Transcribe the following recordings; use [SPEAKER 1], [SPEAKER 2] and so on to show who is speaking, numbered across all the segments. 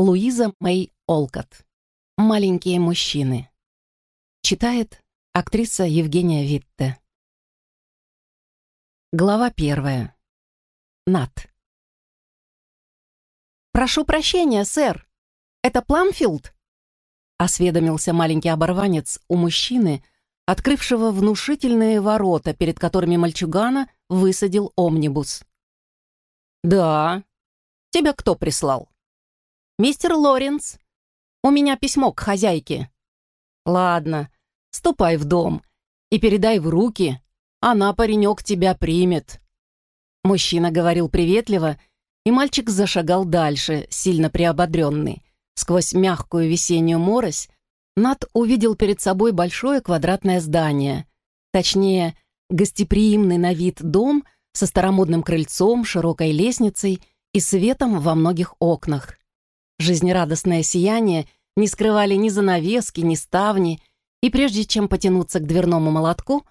[SPEAKER 1] Луиза Мэй Олкот. «Маленькие мужчины». Читает актриса Евгения Витте. Глава первая. Нат. «Прошу прощения, сэр. Это Пламфилд?» Осведомился маленький оборванец у мужчины, открывшего внушительные ворота, перед которыми мальчугана высадил омнибус. «Да. Тебя кто прислал?» «Мистер Лоренс, у меня письмо к хозяйке». «Ладно, ступай в дом и передай в руки, она, паренек, тебя примет». Мужчина говорил приветливо, и мальчик зашагал дальше, сильно приободренный. Сквозь мягкую весеннюю морось Над увидел перед собой большое квадратное здание, точнее, гостеприимный на вид дом со старомодным крыльцом, широкой лестницей и светом во многих окнах. Жизнерадостное сияние не скрывали ни занавески, ни ставни, и прежде чем потянуться к дверному молотку,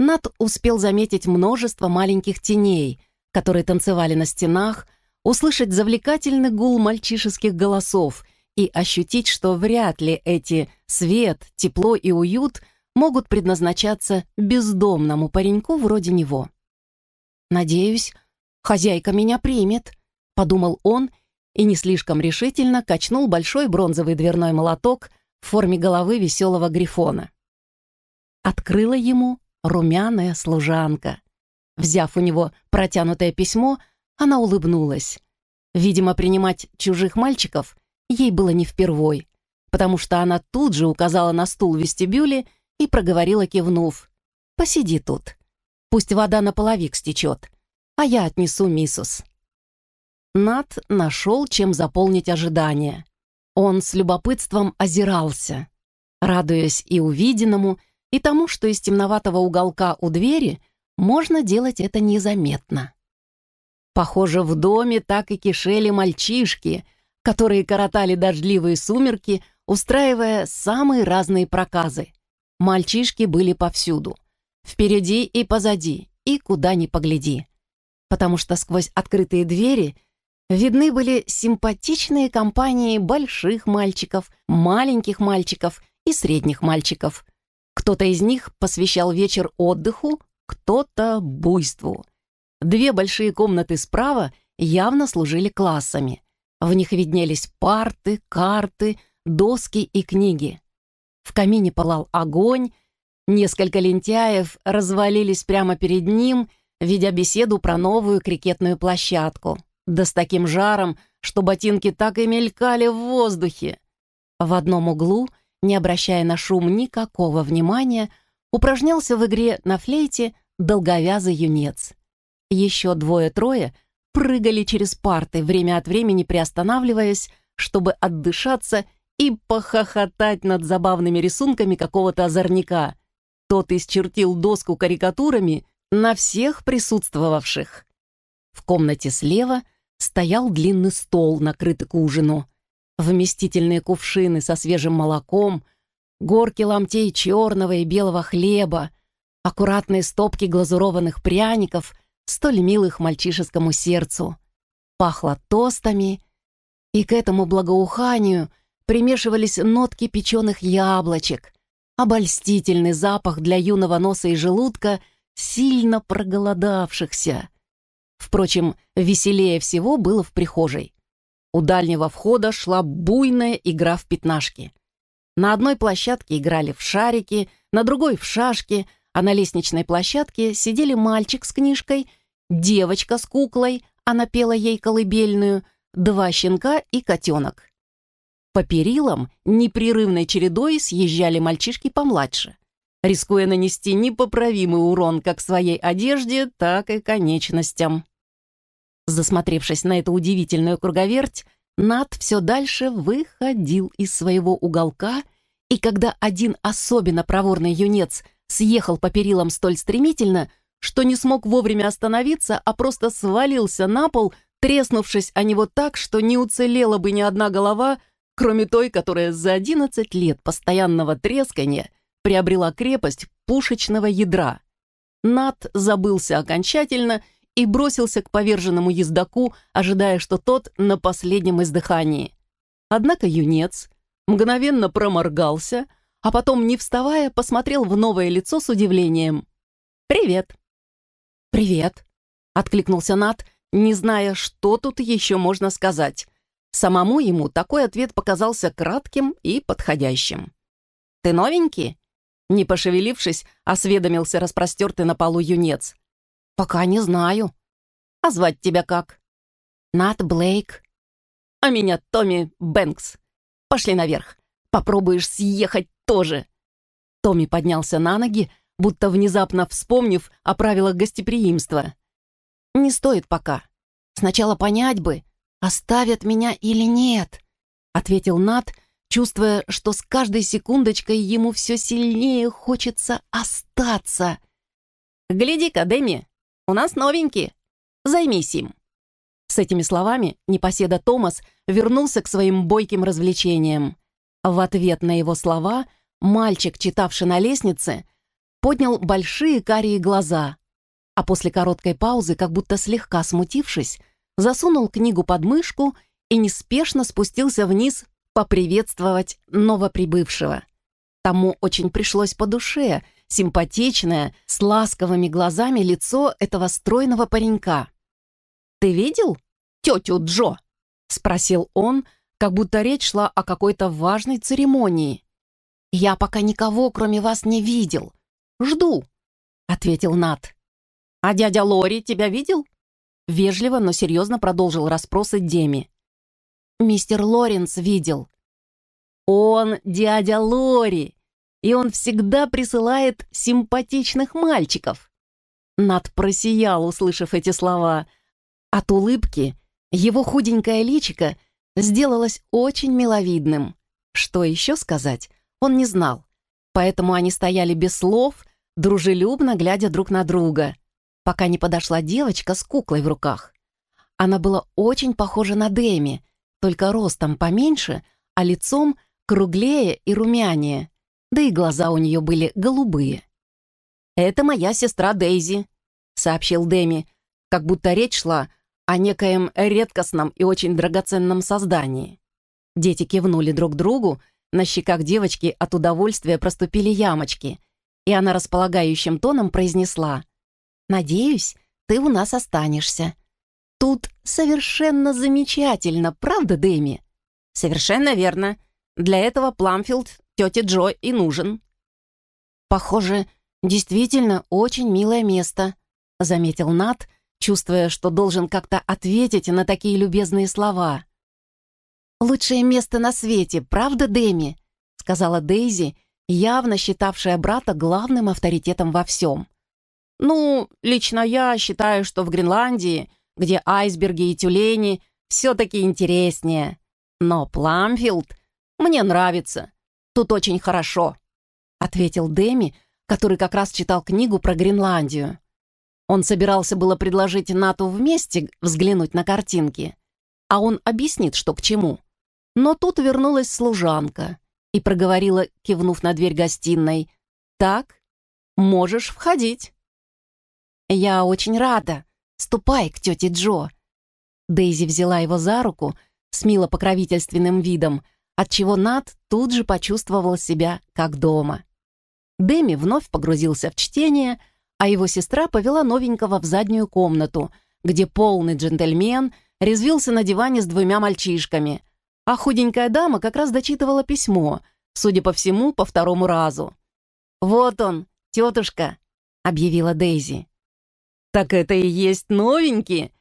[SPEAKER 1] Нат успел заметить множество маленьких теней, которые танцевали на стенах, услышать завлекательный гул мальчишеских голосов и ощутить, что вряд ли эти свет, тепло и уют могут предназначаться бездомному пареньку вроде него. «Надеюсь, хозяйка меня примет», — подумал он и не слишком решительно качнул большой бронзовый дверной молоток в форме головы веселого грифона. Открыла ему румяная служанка. Взяв у него протянутое письмо, она улыбнулась. Видимо, принимать чужих мальчиков ей было не впервой, потому что она тут же указала на стул в вестибюле и проговорила, кивнув. «Посиди тут. Пусть вода на половик стечет, а я отнесу миссус». Нат нашел, чем заполнить ожидания. Он с любопытством озирался, радуясь и увиденному, и тому, что из темноватого уголка у двери можно делать это незаметно. Похоже, в доме так и кишели мальчишки, которые коротали дождливые сумерки, устраивая самые разные проказы. Мальчишки были повсюду. Впереди и позади, и куда ни погляди. Потому что сквозь открытые двери — видны были симпатичные компании больших мальчиков, маленьких мальчиков и средних мальчиков. Кто-то из них посвящал вечер отдыху, кто-то буйству. Две большие комнаты справа явно служили классами. В них виднелись парты, карты, доски и книги. В камине пылал огонь, несколько лентяев развалились прямо перед ним, ведя беседу про новую крикетную площадку да с таким жаром, что ботинки так и мелькали в воздухе. В одном углу, не обращая на шум никакого внимания, упражнялся в игре на флейте долговязый юнец. Еще двое-трое прыгали через парты, время от времени приостанавливаясь, чтобы отдышаться и похохотать над забавными рисунками какого-то озорника. Тот исчертил доску карикатурами на всех присутствовавших. В комнате слева стоял длинный стол, накрытый к ужину. Вместительные кувшины со свежим молоком, горки ломтей черного и белого хлеба, аккуратные стопки глазурованных пряников, столь милых мальчишескому сердцу. Пахло тостами, и к этому благоуханию примешивались нотки печеных яблочек, обольстительный запах для юного носа и желудка, сильно проголодавшихся. Впрочем, веселее всего было в прихожей. У дальнего входа шла буйная игра в пятнашки. На одной площадке играли в шарики, на другой — в шашки, а на лестничной площадке сидели мальчик с книжкой, девочка с куклой, она пела ей колыбельную, два щенка и котенок. По перилам непрерывной чередой съезжали мальчишки помладше, рискуя нанести непоправимый урон как своей одежде, так и конечностям. Засмотревшись на эту удивительную круговерть, Над все дальше выходил из своего уголка, и когда один особенно проворный юнец съехал по перилам столь стремительно, что не смог вовремя остановиться, а просто свалился на пол, треснувшись о него так, что не уцелела бы ни одна голова, кроме той, которая за 11 лет постоянного трескания приобрела крепость пушечного ядра. Над забылся окончательно и бросился к поверженному ездаку, ожидая, что тот на последнем издыхании. Однако юнец мгновенно проморгался, а потом, не вставая, посмотрел в новое лицо с удивлением. «Привет!» «Привет!» — откликнулся Нат, не зная, что тут еще можно сказать. Самому ему такой ответ показался кратким и подходящим. «Ты новенький?» Не пошевелившись, осведомился распростертый на полу юнец. «Пока не знаю. А звать тебя как?» «Нат Блейк». «А меня Томми Бэнкс. Пошли наверх. Попробуешь съехать тоже». Томми поднялся на ноги, будто внезапно вспомнив о правилах гостеприимства. «Не стоит пока. Сначала понять бы, оставят меня или нет», — ответил Нат, чувствуя, что с каждой секундочкой ему все сильнее хочется остаться. «Гляди-ка, Дэми, у нас новенький. Займись им». С этими словами непоседа Томас вернулся к своим бойким развлечениям. В ответ на его слова мальчик, читавший на лестнице, поднял большие карие глаза, а после короткой паузы, как будто слегка смутившись, засунул книгу под мышку и неспешно спустился вниз поприветствовать новоприбывшего. Тому очень пришлось по душе симпатичное, с ласковыми глазами лицо этого стройного паренька. «Ты видел тетю Джо?» — спросил он, как будто речь шла о какой-то важной церемонии. «Я пока никого, кроме вас, не видел. Жду», — ответил Нат. «А дядя Лори тебя видел?» Вежливо, но серьезно продолжил расспросы Деми. «Мистер Лоренс видел». «Он дядя Лори, и он всегда присылает симпатичных мальчиков». Над просиял, услышав эти слова. От улыбки его худенькое личико сделалось очень миловидным. Что еще сказать, он не знал. Поэтому они стояли без слов, дружелюбно глядя друг на друга, пока не подошла девочка с куклой в руках. Она была очень похожа на Дэми, только ростом поменьше, а лицом круглее и румянее, да и глаза у нее были голубые. «Это моя сестра Дейзи», — сообщил Дэми, как будто речь шла о некоем редкостном и очень драгоценном создании. Дети кивнули друг другу, на щеках девочки от удовольствия проступили ямочки, и она располагающим тоном произнесла «Надеюсь, ты у нас останешься. Тут совершенно замечательно, правда, Дэми?» «Совершенно верно. Для этого Пламфилд тете Джо и нужен». «Похоже, действительно очень милое место», — заметил Нат, чувствуя, что должен как-то ответить на такие любезные слова. «Лучшее место на свете, правда, Дэми?» — сказала Дейзи, явно считавшая брата главным авторитетом во всем. «Ну, лично я считаю, что в Гренландии где айсберги и тюлени все-таки интереснее. Но Пламфилд мне нравится. Тут очень хорошо», — ответил Дэми, который как раз читал книгу про Гренландию. Он собирался было предложить Нату вместе взглянуть на картинки, а он объяснит, что к чему. Но тут вернулась служанка и проговорила, кивнув на дверь гостиной, «Так, можешь входить». «Я очень рада», Ступай к тете Джо». Дейзи взяла его за руку с мило покровительственным видом, отчего Нат тут же почувствовал себя как дома. Дэми вновь погрузился в чтение, а его сестра повела новенького в заднюю комнату, где полный джентльмен резвился на диване с двумя мальчишками, а худенькая дама как раз дочитывала письмо, судя по всему, по второму разу. «Вот он, тетушка», — объявила Дейзи. «Так это и есть новенький?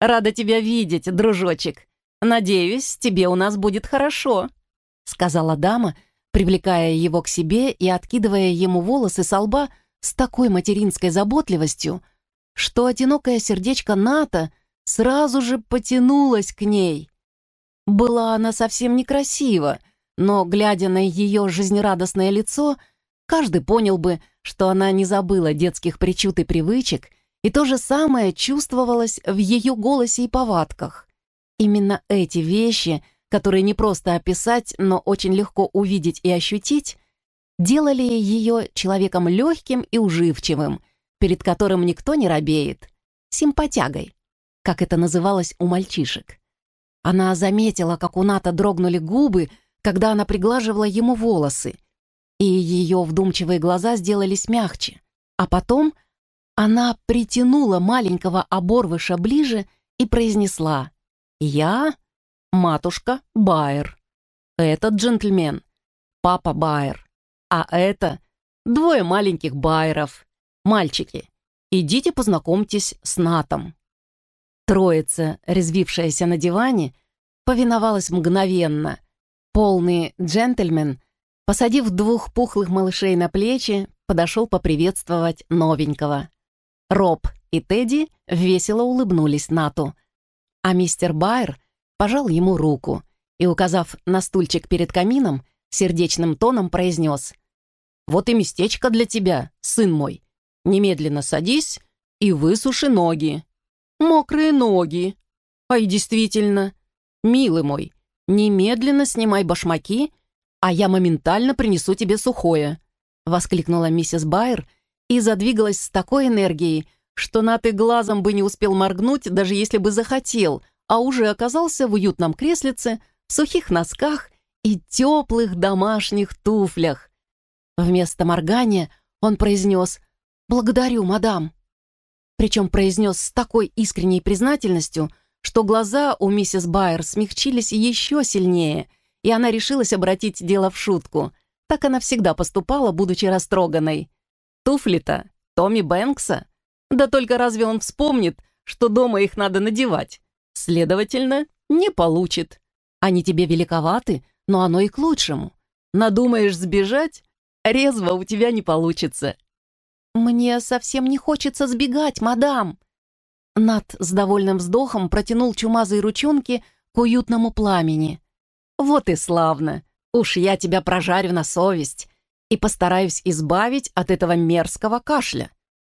[SPEAKER 1] Рада тебя видеть, дружочек. Надеюсь, тебе у нас будет хорошо», — сказала дама, привлекая его к себе и откидывая ему волосы со лба с такой материнской заботливостью, что одинокое сердечко Ната сразу же потянулось к ней. Была она совсем некрасива, но, глядя на ее жизнерадостное лицо, каждый понял бы, что она не забыла детских причуд и привычек и то же самое чувствовалось в ее голосе и повадках. Именно эти вещи, которые не просто описать, но очень легко увидеть и ощутить, делали ее человеком легким и уживчивым, перед которым никто не робеет, симпатягой, как это называлось у мальчишек. Она заметила, как у Ната дрогнули губы, когда она приглаживала ему волосы, и ее вдумчивые глаза сделались мягче. А потом она притянула маленького оборвыша ближе и произнесла «Я матушка Байер. Этот джентльмен — папа Байер. А это двое маленьких Байеров. Мальчики, идите познакомьтесь с Натом». Троица, резвившаяся на диване, повиновалась мгновенно. Полный джентльмен, посадив двух пухлых малышей на плечи, подошел поприветствовать новенького. Роб и Тедди весело улыбнулись Нату, а мистер Байер пожал ему руку и, указав на стульчик перед камином, сердечным тоном произнес «Вот и местечко для тебя, сын мой. Немедленно садись и высуши ноги». Мокрые ноги. А и действительно, милый мой, немедленно снимай башмаки, а я моментально принесу тебе сухое», — воскликнула миссис Байер и задвигалась с такой энергией, что Нат и глазом бы не успел моргнуть, даже если бы захотел, а уже оказался в уютном креслице, в сухих носках и теплых домашних туфлях. Вместо моргания он произнес «Благодарю, мадам» причем произнес с такой искренней признательностью, что глаза у миссис Байер смягчились еще сильнее, и она решилась обратить дело в шутку. Так она всегда поступала, будучи растроганной. Туфли-то Томми Бэнкса? Да только разве он вспомнит, что дома их надо надевать? Следовательно, не получит. Они тебе великоваты, но оно и к лучшему. Надумаешь сбежать, резво у тебя не получится. «Мне совсем не хочется сбегать, мадам!» Над с довольным вздохом протянул чумазые ручонки к уютному пламени. «Вот и славно! Уж я тебя прожарю на совесть и постараюсь избавить от этого мерзкого кашля.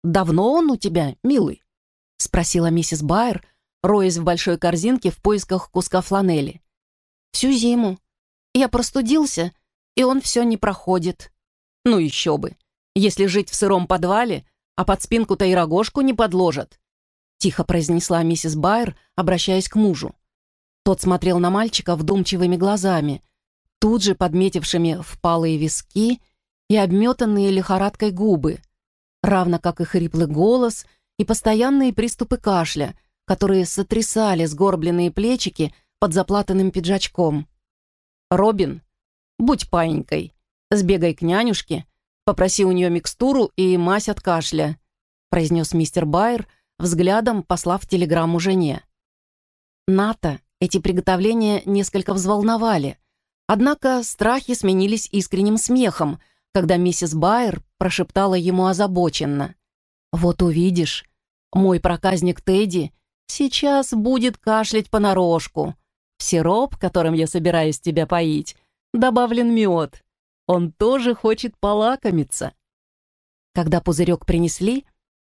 [SPEAKER 1] Давно он у тебя, милый?» — спросила миссис Байер, роясь в большой корзинке в поисках куска фланели. «Всю зиму. Я простудился, и он все не проходит». «Ну еще бы! если жить в сыром подвале, а под спинку-то и рогожку не подложат», тихо произнесла миссис Байер, обращаясь к мужу. Тот смотрел на мальчика вдумчивыми глазами, тут же подметившими впалые виски и обметанные лихорадкой губы, равно как и хриплый голос и постоянные приступы кашля, которые сотрясали сгорбленные плечики под заплатанным пиджачком. «Робин, будь паинькой, сбегай к нянюшке Попроси у нее микстуру и мазь от кашля», произнес мистер Байер, взглядом послав телеграмму жене. Ната эти приготовления несколько взволновали, однако страхи сменились искренним смехом, когда миссис Байер прошептала ему озабоченно. «Вот увидишь, мой проказник Тедди сейчас будет кашлять понарошку. В сироп, которым я собираюсь тебя поить, добавлен мед. Он тоже хочет полакомиться. Когда пузырек принесли,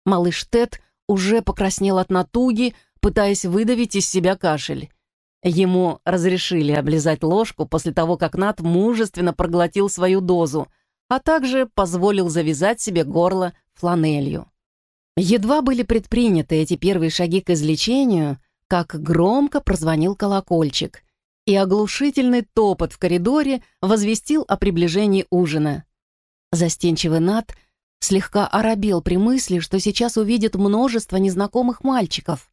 [SPEAKER 1] малыш Тед уже покраснел от натуги, пытаясь выдавить из себя кашель. Ему разрешили облизать ложку после того, как Нат мужественно проглотил свою дозу, а также позволил завязать себе горло фланелью. Едва были предприняты эти первые шаги к излечению, как громко прозвонил колокольчик, и оглушительный топот в коридоре возвестил о приближении ужина. Застенчивый Нат слегка оробел при мысли, что сейчас увидит множество незнакомых мальчиков.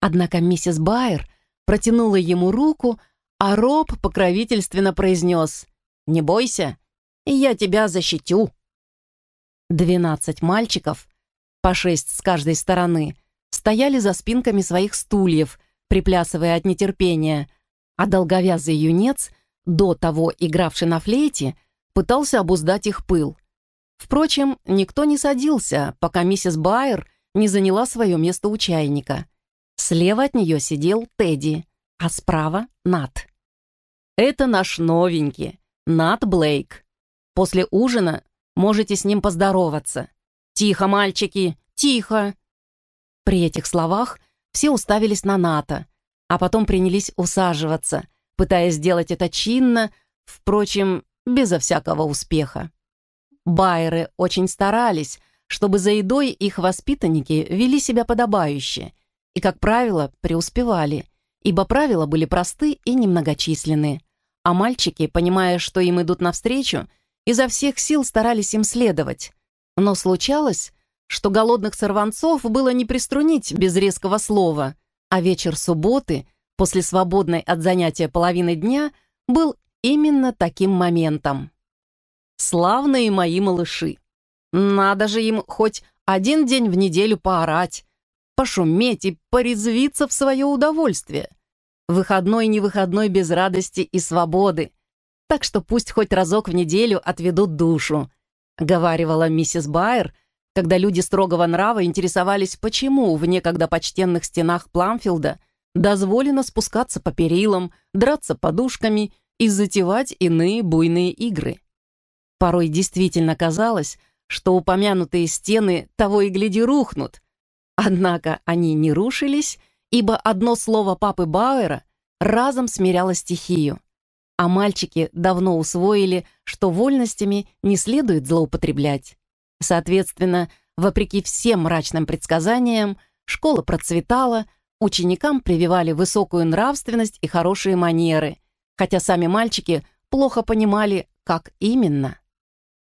[SPEAKER 1] Однако миссис Байер протянула ему руку, а Роб покровительственно произнес «Не бойся, я тебя защитю». Двенадцать мальчиков, по шесть с каждой стороны, стояли за спинками своих стульев, приплясывая от нетерпения, а долговязый юнец, до того игравший на флейте, пытался обуздать их пыл. Впрочем, никто не садился, пока миссис Байер не заняла свое место у чайника. Слева от нее сидел Тедди, а справа — Нат. «Это наш новенький, Нат Блейк. После ужина можете с ним поздороваться. Тихо, мальчики, тихо!» При этих словах все уставились на Ната, а потом принялись усаживаться, пытаясь сделать это чинно, впрочем, безо всякого успеха. Байеры очень старались, чтобы за едой их воспитанники вели себя подобающе и, как правило, преуспевали, ибо правила были просты и немногочисленны, а мальчики, понимая, что им идут навстречу, изо всех сил старались им следовать. Но случалось, что голодных сорванцов было не приструнить без резкого слова, а вечер субботы, после свободной от занятия половины дня, был именно таким моментом. Славные мои малыши! Надо же им хоть один день в неделю поорать, пошуметь и порезвиться в свое удовольствие. Выходной не выходной без радости и свободы. Так что пусть хоть разок в неделю отведут душу, говаривала миссис Байер, когда люди строгого нрава интересовались, почему в некогда почтенных стенах Пламфилда дозволено спускаться по перилам, драться подушками и затевать иные буйные игры. Порой действительно казалось, что упомянутые стены того и гляди рухнут, Однако они не рушились, ибо одно слово папы Бауэра разом смиряло стихию. А мальчики давно усвоили, что вольностями не следует злоупотреблять. Соответственно, вопреки всем мрачным предсказаниям, школа процветала, ученикам прививали высокую нравственность и хорошие манеры, хотя сами мальчики плохо понимали, как именно.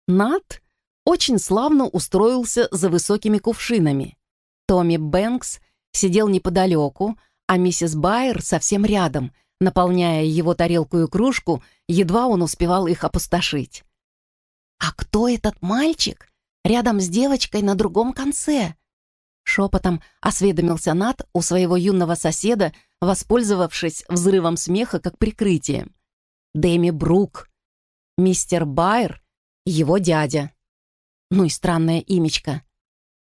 [SPEAKER 1] Нат очень славно устроился за высокими кувшинами. Томми Бэнкс сидел неподалеку, а миссис Байер совсем рядом, наполняя его тарелку и кружку, едва он успевал их опустошить. «А кто этот мальчик рядом с девочкой на другом конце?» Шепотом осведомился Нат у своего юного соседа, воспользовавшись взрывом смеха как прикрытием. «Дэми Брук. Мистер Байер, его дядя». Ну и странное имечко.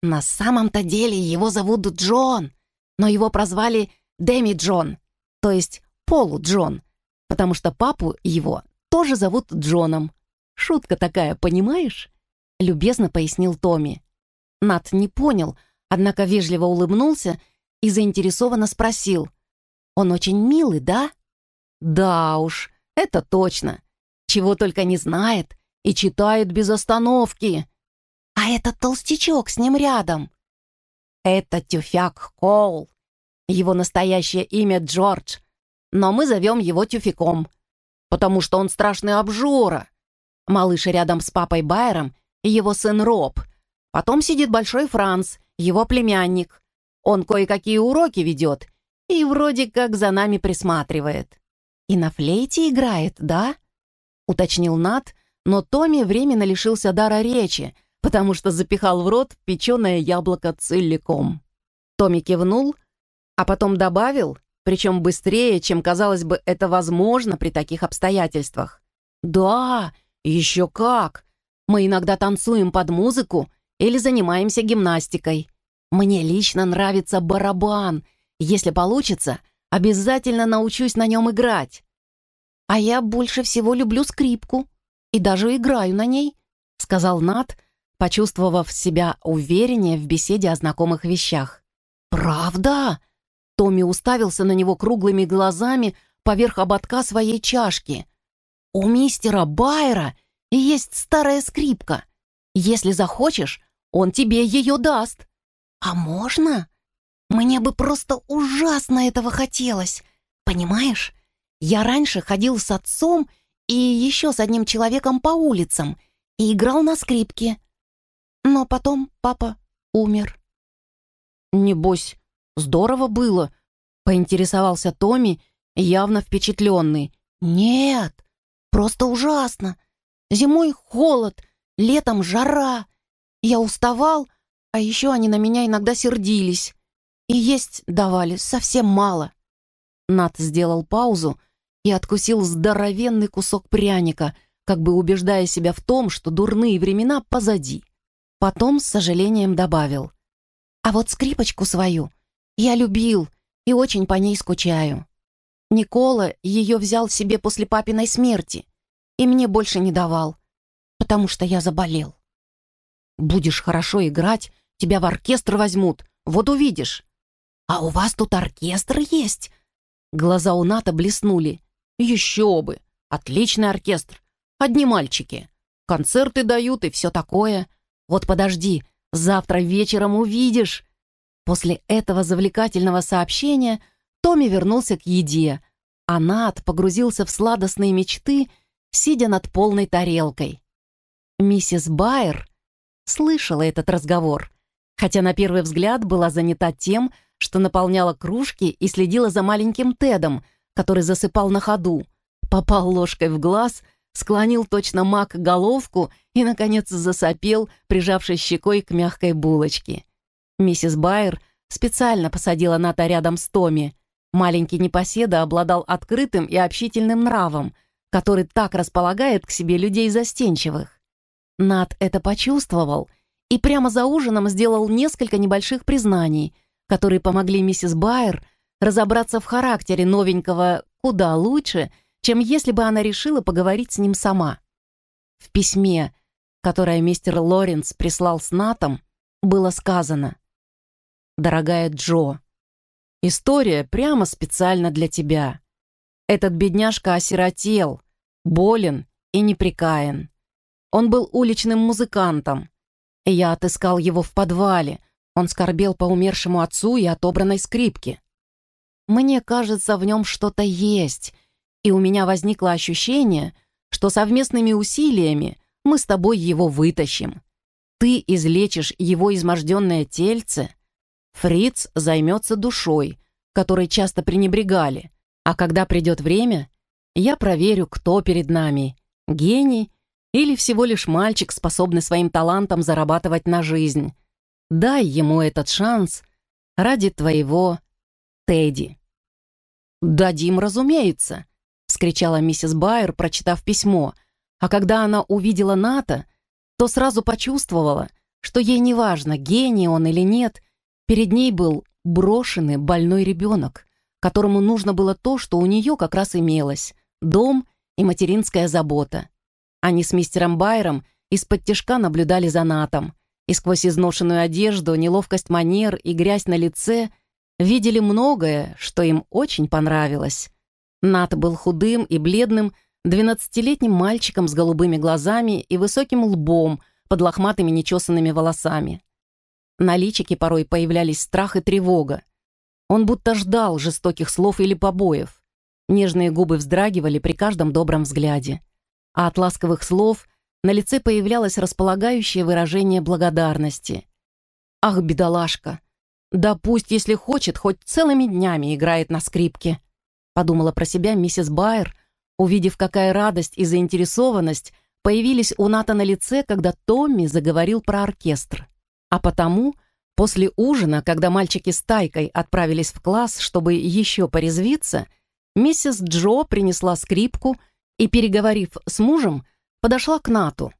[SPEAKER 1] На самом-то деле его зовут Джон, но его прозвали Дэми Джон, то есть Полу Джон, потому что папу его тоже зовут Джоном. Шутка такая, понимаешь? Любезно пояснил Томми. Нат не понял, однако вежливо улыбнулся и заинтересованно спросил. «Он очень милый, да?» «Да уж, это точно. Чего только не знает и читает без остановки», а этот толстячок с ним рядом. Это Тюфяк Коул. Его настоящее имя Джордж, но мы зовем его Тюфяком, потому что он страшный обжора. Малыш рядом с папой Байером и его сын Роб. Потом сидит большой Франц, его племянник. Он кое-какие уроки ведет и вроде как за нами присматривает. И на флейте играет, да? Уточнил Нат, но Томми временно лишился дара речи, потому что запихал в рот печеное яблоко целиком. Томми кивнул, а потом добавил, причем быстрее, чем казалось бы это возможно при таких обстоятельствах. «Да, еще как! Мы иногда танцуем под музыку или занимаемся гимнастикой. Мне лично нравится барабан. Если получится, обязательно научусь на нем играть. А я больше всего люблю скрипку и даже играю на ней», — сказал Нат, почувствовав себя увереннее в беседе о знакомых вещах. «Правда?» Томми уставился на него круглыми глазами поверх ободка своей чашки. «У мистера Байера есть старая скрипка. Если захочешь, он тебе ее даст. А можно? Мне бы просто ужасно этого хотелось. Понимаешь, я раньше ходил с отцом и еще с одним человеком по улицам и играл на скрипке. Но потом папа умер. «Небось, здорово было», — поинтересовался Томми, явно впечатленный. «Нет, просто ужасно. Зимой холод, летом жара. Я уставал, а еще они на меня иногда сердились. И есть давали совсем мало». Нат сделал паузу и откусил здоровенный кусок пряника, как бы убеждая себя в том, что дурные времена позади. Потом с сожалением добавил. «А вот скрипочку свою я любил и очень по ней скучаю. Никола ее взял себе после папиной смерти и мне больше не давал, потому что я заболел. Будешь хорошо играть, тебя в оркестр возьмут, вот увидишь. А у вас тут оркестр есть?» Глаза у Ната блеснули. «Еще бы! Отличный оркестр! Одни мальчики. Концерты дают и все такое. Вот подожди, завтра вечером увидишь». После этого завлекательного сообщения Томми вернулся к еде, а Нат погрузился в сладостные мечты, сидя над полной тарелкой. Миссис Байер слышала этот разговор, хотя на первый взгляд была занята тем, что наполняла кружки и следила за маленьким Тедом, который засыпал на ходу, попал ложкой в глаз, склонил точно мак головку и, наконец, засопел, прижавшись щекой к мягкой булочке. Миссис Байер специально посадила Ната рядом с Томми. Маленький непоседа обладал открытым и общительным нравом, который так располагает к себе людей застенчивых. Нат это почувствовал и прямо за ужином сделал несколько небольших признаний, которые помогли миссис Байер разобраться в характере новенького куда лучше, чем если бы она решила поговорить с ним сама. В письме, которое мистер Лоренс прислал с Натом, было сказано «Дорогая Джо, история прямо специально для тебя. Этот бедняжка осиротел, болен и неприкаян. Он был уличным музыкантом. Я отыскал его в подвале. Он скорбел по умершему отцу и отобранной скрипке. Мне кажется, в нем что-то есть, и у меня возникло ощущение, что совместными усилиями мы с тобой его вытащим. Ты излечишь его изможденное тельце, Фриц займется душой, которой часто пренебрегали, а когда придет время, я проверю, кто перед нами — гений или всего лишь мальчик, способный своим талантом зарабатывать на жизнь. Дай ему этот шанс ради твоего Тедди. «Дадим, разумеется», — вскричала миссис Байер, прочитав письмо, а когда она увидела Ната, то сразу почувствовала, что ей не важно, гений он или нет, перед ней был брошенный больной ребенок, которому нужно было то, что у нее как раз имелось — дом и материнская забота. Они с мистером Байером из-под тяжка наблюдали за Натом, и сквозь изношенную одежду, неловкость манер и грязь на лице видели многое, что им очень понравилось. Нат был худым и бледным, двенадцатилетним мальчиком с голубыми глазами и высоким лбом под лохматыми нечесанными волосами. На личике порой появлялись страх и тревога. Он будто ждал жестоких слов или побоев. Нежные губы вздрагивали при каждом добром взгляде а от ласковых слов на лице появлялось располагающее выражение благодарности. «Ах, бедолашка! Да пусть, если хочет, хоть целыми днями играет на скрипке!» подумала про себя миссис Байер, увидев, какая радость и заинтересованность появились у Ната на лице, когда Томми заговорил про оркестр. А потому, после ужина, когда мальчики с Тайкой отправились в класс, чтобы еще порезвиться, миссис Джо принесла скрипку — и, переговорив с мужем, подошла к Нату.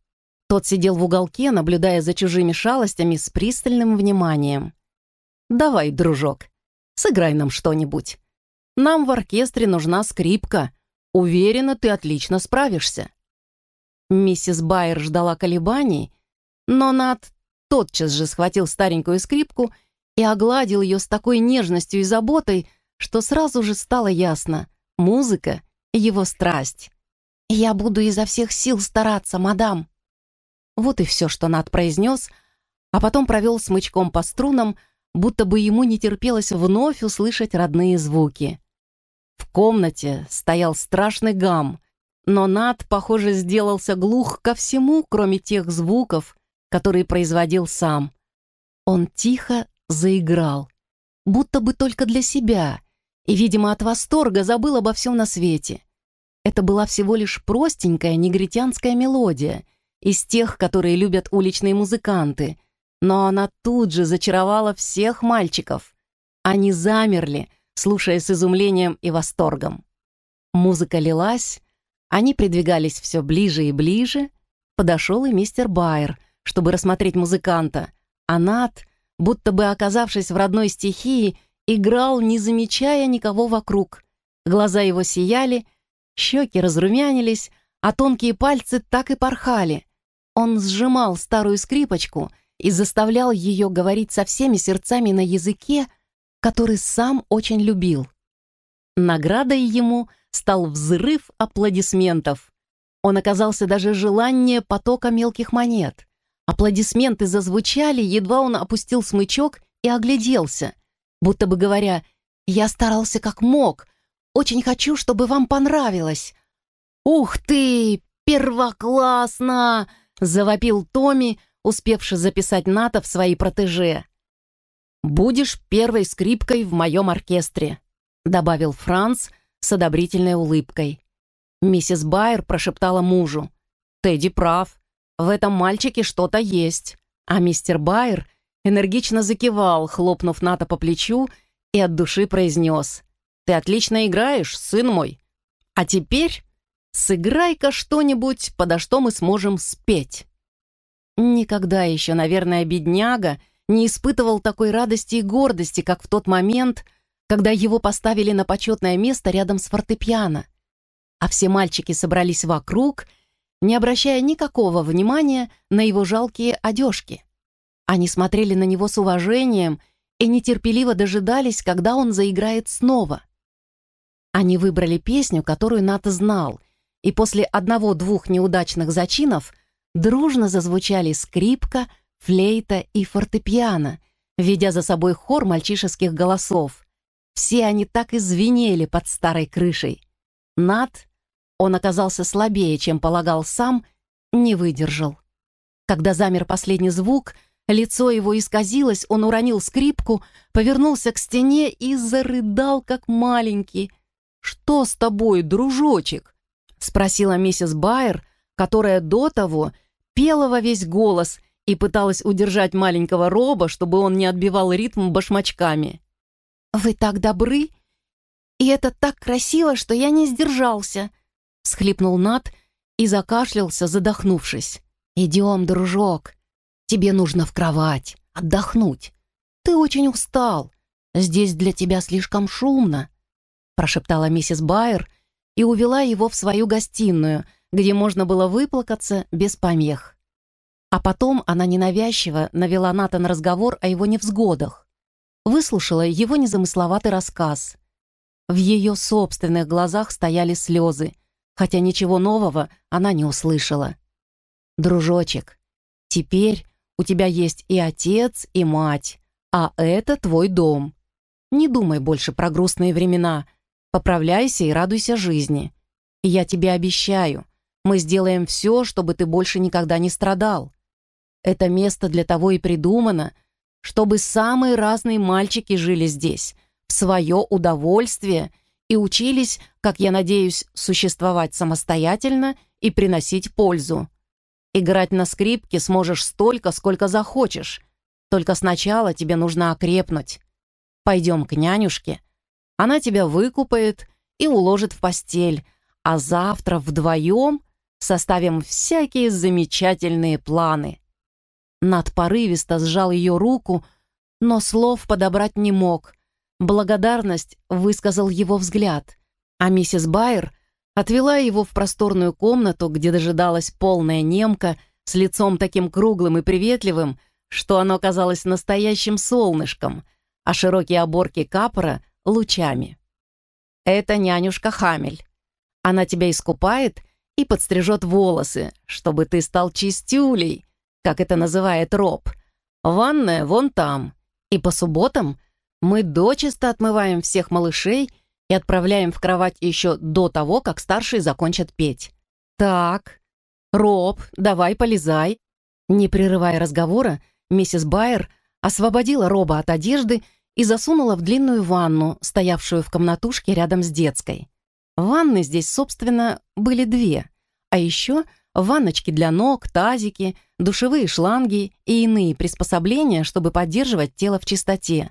[SPEAKER 1] Тот сидел в уголке, наблюдая за чужими шалостями с пристальным вниманием. «Давай, дружок, сыграй нам что-нибудь. Нам в оркестре нужна скрипка. Уверена, ты отлично справишься». Миссис Байер ждала колебаний, но Нат тотчас же схватил старенькую скрипку и огладил ее с такой нежностью и заботой, что сразу же стало ясно — музыка — его страсть. «Я буду изо всех сил стараться, мадам». Вот и все, что Над произнес, а потом провел смычком по струнам, будто бы ему не терпелось вновь услышать родные звуки. В комнате стоял страшный гам, но Над, похоже, сделался глух ко всему, кроме тех звуков, которые производил сам. Он тихо заиграл, будто бы только для себя, и, видимо, от восторга забыл обо всем на свете. Это была всего лишь простенькая негритянская мелодия, из тех, которые любят уличные музыканты, но она тут же зачаровала всех мальчиков. Они замерли, слушая с изумлением и восторгом. Музыка лилась, они придвигались все ближе и ближе. Подошел и мистер Байер, чтобы рассмотреть музыканта, а Нат, будто бы оказавшись в родной стихии, играл, не замечая никого вокруг. Глаза его сияли, Щеки разрумянились, а тонкие пальцы так и порхали. Он сжимал старую скрипочку и заставлял ее говорить со всеми сердцами на языке, который сам очень любил. Наградой ему стал взрыв аплодисментов. Он оказался даже желание потока мелких монет. Аплодисменты зазвучали, едва он опустил смычок и огляделся, будто бы говоря Я старался как мог. Очень хочу, чтобы вам понравилось». «Ух ты! Первоклассно!» — завопил Томми, успевший записать НАТО в свои протеже. «Будешь первой скрипкой в моем оркестре», — добавил Франц с одобрительной улыбкой. Миссис Байер прошептала мужу. «Тедди прав. В этом мальчике что-то есть». А мистер Байер энергично закивал, хлопнув Ната по плечу, и от души произнес. «Ты отлично играешь, сын мой. А теперь сыграй-ка что-нибудь, подо что мы сможем спеть». Никогда еще, наверное, бедняга не испытывал такой радости и гордости, как в тот момент, когда его поставили на почетное место рядом с фортепиано а все мальчики собрались вокруг, не обращая никакого внимания на его жалкие одежки. Они смотрели на него с уважением и нетерпеливо дожидались, когда он заиграет снова. Они выбрали песню, которую Ната знал, и после одного-двух неудачных зачинов дружно зазвучали скрипка, флейта и фортепиано, ведя за собой хор мальчишеских голосов. Все они так и звенели под старой крышей. Нат он оказался слабее, чем полагал сам, не выдержал. Когда замер последний звук, лицо его исказилось, он уронил скрипку, повернулся к стене и зарыдал, как маленький. «Что с тобой, дружочек?» — спросила миссис Байер, которая до того пела во весь голос и пыталась удержать маленького Роба, чтобы он не отбивал ритм башмачками. «Вы так добры, и это так красиво, что я не сдержался», — схлипнул Нат и закашлялся, задохнувшись. «Идем, дружок. Тебе нужно в кровать, отдохнуть. Ты очень устал. Здесь для тебя слишком шумно», — прошептала миссис Байер и увела его в свою гостиную, где можно было выплакаться без помех. А потом она ненавязчиво навела Ната на разговор о его невзгодах. Выслушала его незамысловатый рассказ. В ее собственных глазах стояли слезы, хотя ничего нового она не услышала. «Дружочек, теперь у тебя есть и отец, и мать, а это твой дом. Не думай больше про грустные времена, поправляйся и радуйся жизни. И я тебе обещаю, мы сделаем все, чтобы ты больше никогда не страдал. Это место для того и придумано, чтобы самые разные мальчики жили здесь, в свое удовольствие и учились, как я надеюсь, существовать самостоятельно и приносить пользу. Играть на скрипке сможешь столько, сколько захочешь. Только сначала тебе нужно окрепнуть. Пойдем к нянюшке. Она тебя выкупает и уложит в постель, а завтра вдвоем составим всякие замечательные планы. Над порывисто сжал ее руку, но слов подобрать не мог — Благодарность высказал его взгляд, а миссис Байер отвела его в просторную комнату, где дожидалась полная немка с лицом таким круглым и приветливым, что оно казалось настоящим солнышком, а широкие оборки капора — лучами. «Это нянюшка Хамель. Она тебя искупает и подстрижет волосы, чтобы ты стал чистюлей, как это называет Роб. Ванная вон там. И по субботам — мы дочисто отмываем всех малышей и отправляем в кровать еще до того, как старшие закончат петь. Так, Роб, давай полезай. Не прерывая разговора, миссис Байер освободила Роба от одежды и засунула в длинную ванну, стоявшую в комнатушке рядом с детской. Ванны здесь, собственно, были две, а еще ванночки для ног, тазики, душевые шланги и иные приспособления, чтобы поддерживать тело в чистоте.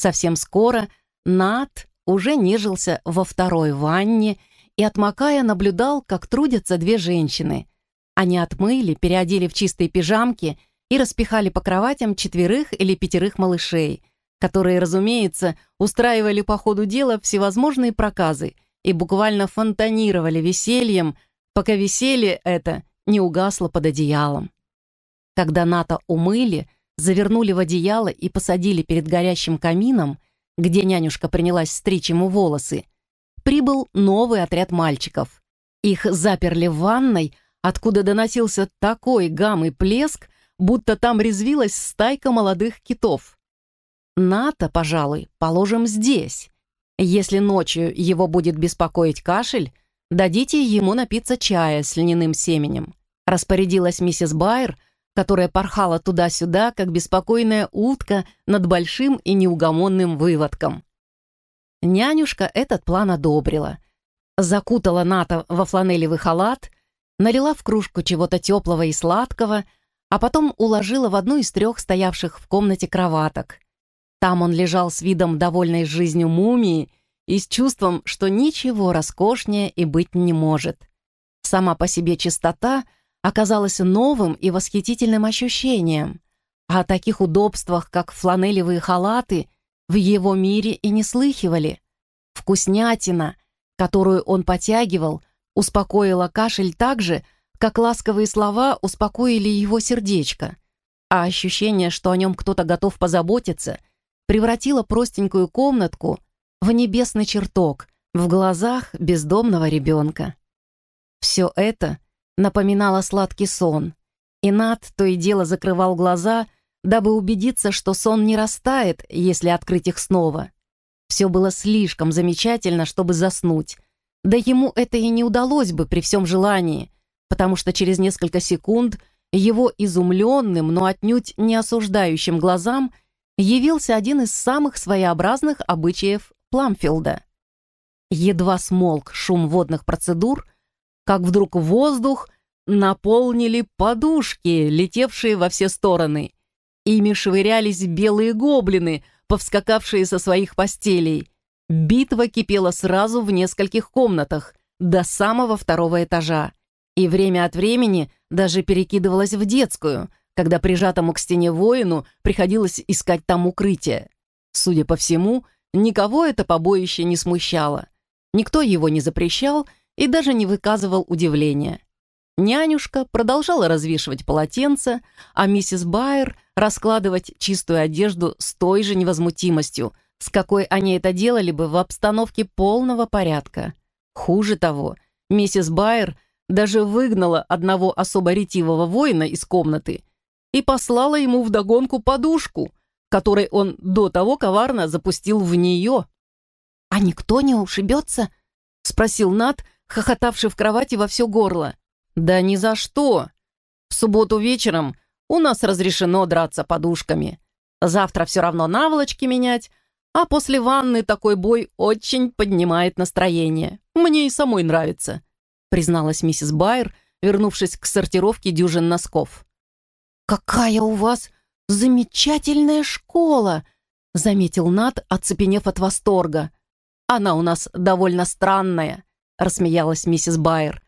[SPEAKER 1] Совсем скоро Нат уже нежился во второй ванне и, отмокая, наблюдал, как трудятся две женщины. Они отмыли, переодели в чистые пижамки и распихали по кроватям четверых или пятерых малышей, которые, разумеется, устраивали по ходу дела всевозможные проказы и буквально фонтанировали весельем, пока веселье это не угасло под одеялом. Когда Ната умыли, завернули в одеяло и посадили перед горящим камином, где нянюшка принялась стричь ему волосы, прибыл новый отряд мальчиков. Их заперли в ванной, откуда доносился такой гам и плеск, будто там резвилась стайка молодых китов. «НАТО, пожалуй, положим здесь», Если ночью его будет беспокоить кашель, дадите ему напиться чая с льняным семенем. Распорядилась миссис Байер, которая порхала туда-сюда, как беспокойная утка над большим и неугомонным выводком. Нянюшка этот план одобрила. Закутала Ната во фланелевый халат, налила в кружку чего-то теплого и сладкого, а потом уложила в одну из трех стоявших в комнате кроваток. Там он лежал с видом довольной жизнью мумии и с чувством, что ничего роскошнее и быть не может. Сама по себе чистота оказалась новым и восхитительным ощущением, а о таких удобствах, как фланелевые халаты, в его мире и не слыхивали. Вкуснятина, которую он потягивал, успокоила кашель так же, как ласковые слова успокоили его сердечко, а ощущение, что о нем кто-то готов позаботиться, превратило простенькую комнатку в небесный чертог в глазах бездомного ребенка. Все это напоминало сладкий сон, и Над то и дело закрывал глаза, дабы убедиться, что сон не растает, если открыть их снова. Все было слишком замечательно, чтобы заснуть, да ему это и не удалось бы при всем желании, потому что через несколько секунд его изумленным, но отнюдь не осуждающим глазам явился один из самых своеобразных обычаев Пламфилда. Едва смолк шум водных процедур, как вдруг воздух наполнили подушки, летевшие во все стороны. Ими швырялись белые гоблины, повскакавшие со своих постелей. Битва кипела сразу в нескольких комнатах, до самого второго этажа, и время от времени даже перекидывалась в детскую, когда прижатому к стене воину приходилось искать там укрытие. Судя по всему, никого это побоище не смущало. Никто его не запрещал и даже не выказывал удивления. Нянюшка продолжала развешивать полотенца, а миссис Байер раскладывать чистую одежду с той же невозмутимостью, с какой они это делали бы в обстановке полного порядка. Хуже того, миссис Байер даже выгнала одного особо ретивого воина из комнаты и послала ему вдогонку подушку, которой он до того коварно запустил в нее. «А никто не ушибется?» — спросил Нат, хохотавший в кровати во все горло. «Да ни за что! В субботу вечером у нас разрешено драться подушками. Завтра все равно наволочки менять, а после ванны такой бой очень поднимает настроение. Мне и самой нравится», призналась миссис Байер, вернувшись к сортировке дюжин носков. «Какая у вас замечательная школа!» заметил Нат, оцепенев от восторга. «Она у нас довольно странная», рассмеялась миссис Байер.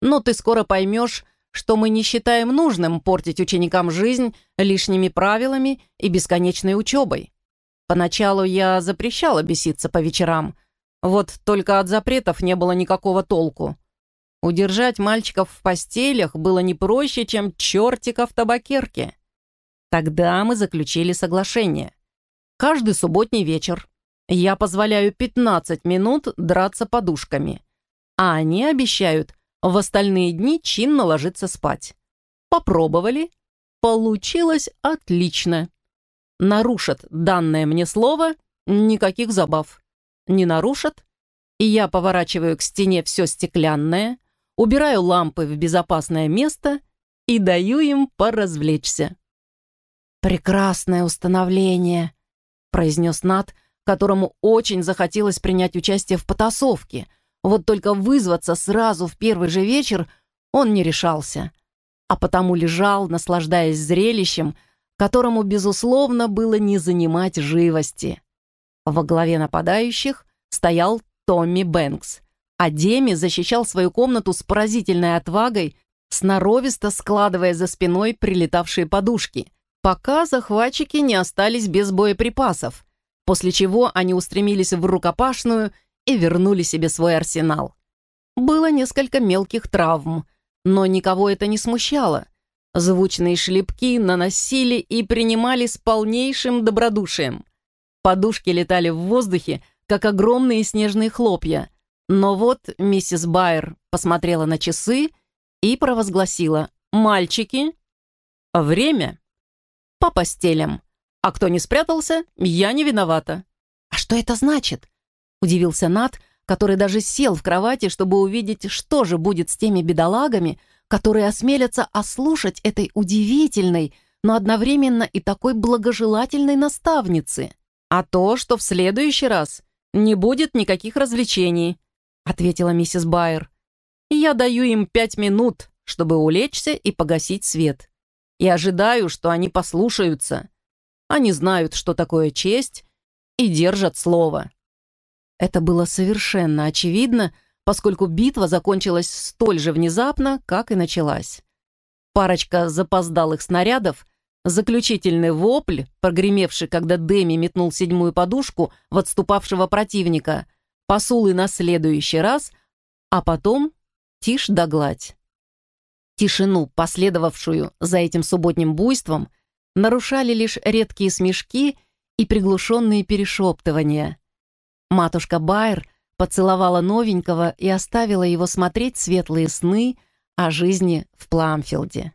[SPEAKER 1] «Но ты скоро поймешь, что мы не считаем нужным портить ученикам жизнь лишними правилами и бесконечной учебой. Поначалу я запрещала беситься по вечерам. Вот только от запретов не было никакого толку. Удержать мальчиков в постелях было не проще, чем чертика в табакерке. Тогда мы заключили соглашение. Каждый субботний вечер я позволяю 15 минут драться подушками, а они обещают в остальные дни чинно ложиться спать. Попробовали. Получилось отлично нарушат данное мне слово, никаких забав. Не нарушат, и я поворачиваю к стене все стеклянное, убираю лампы в безопасное место и даю им поразвлечься. «Прекрасное установление», — произнес Нат, которому очень захотелось принять участие в потасовке. Вот только вызваться сразу в первый же вечер он не решался, а потому лежал, наслаждаясь зрелищем, которому, безусловно, было не занимать живости. Во главе нападающих стоял Томми Бэнкс, а Деми защищал свою комнату с поразительной отвагой, сноровисто складывая за спиной прилетавшие подушки, пока захватчики не остались без боеприпасов, после чего они устремились в рукопашную и вернули себе свой арсенал. Было несколько мелких травм, но никого это не смущало — Звучные шлепки наносили и принимали с полнейшим добродушием. Подушки летали в воздухе, как огромные снежные хлопья. Но вот миссис Байер посмотрела на часы и провозгласила «Мальчики, время по постелям. А кто не спрятался, я не виновата». «А что это значит?» — удивился Нат, который даже сел в кровати, чтобы увидеть, что же будет с теми бедолагами, которые осмелятся ослушать этой удивительной, но одновременно и такой благожелательной наставницы. А то, что в следующий раз не будет никаких развлечений, ответила миссис Байер. Я даю им пять минут, чтобы улечься и погасить свет. И ожидаю, что они послушаются. Они знают, что такое честь, и держат слово. Это было совершенно очевидно, поскольку битва закончилась столь же внезапно, как и началась. Парочка запоздалых снарядов, заключительный вопль, прогремевший, когда Дэми метнул седьмую подушку в отступавшего противника, посулы на следующий раз, а потом тишь да гладь. Тишину, последовавшую за этим субботним буйством, нарушали лишь редкие смешки и приглушенные перешептывания. Матушка Байер поцеловала новенького и оставила его смотреть светлые сны о жизни в Пламфилде.